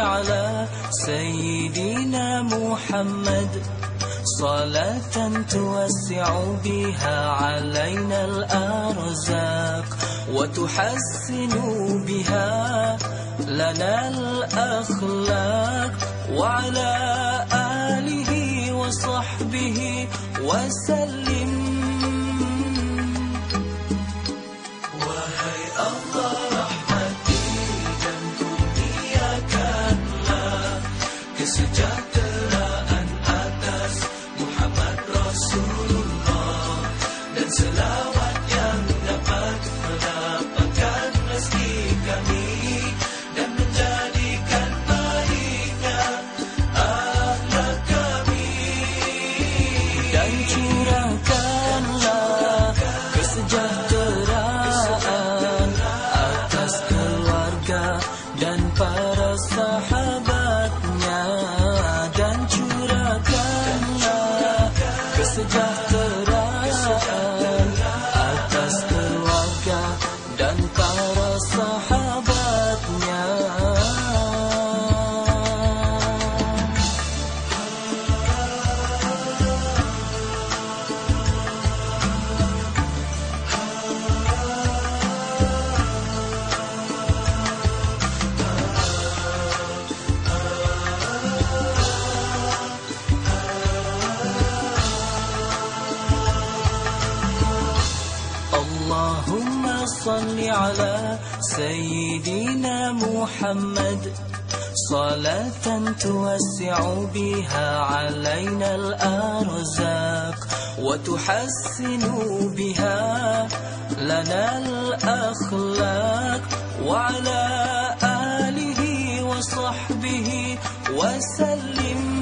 على سيدنا محمد. صلاة توسع بها علينا الأرزاق وتحسن بها لنا الأخلاق وعلى آله وصحبه وسلم. tanpa rasa صل على سيدنا محمد. صلاة توسع بها علينا الأرزاق وتحسن بها لنا الأخلاق وعلى آله وصحبه وسلم.